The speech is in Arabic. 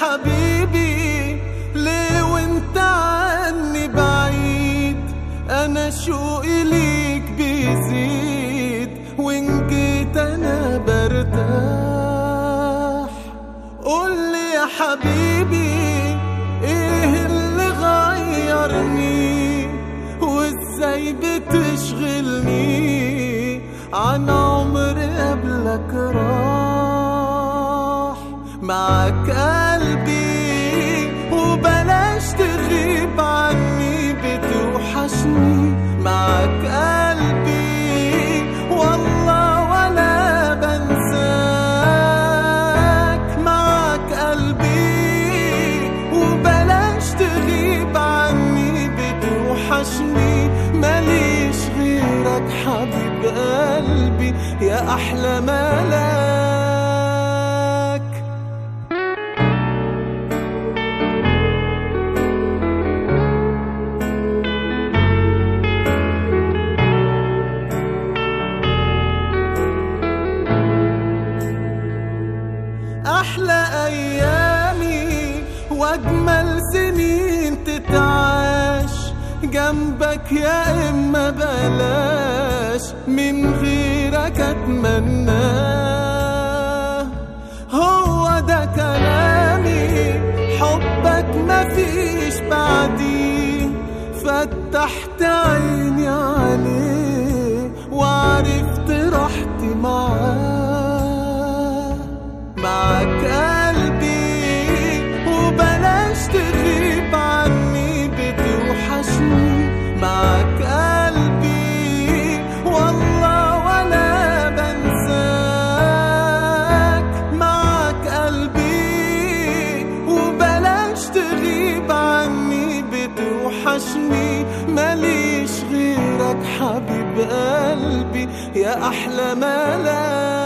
حبيبي ليه وانت عني بعيد؟ أنا شوقي ليك بيزيد؟ وإن جيت أنا برتاح. قولي يا حبيبي إيه اللي غيرني؟ وإزاي بتشغلني؟ عن عمر قبلك راح. معك يا أحلى ملاك. أحلى أيامي وأجمل سنين تتعاش جنبك يا إما بلاش من غيرك أتمناه هو ده كلامي حبك مفيش بعديه فتحت عيني عليه وعرفت راحتي معاه. حبيب قلبي يا أحلى ملاك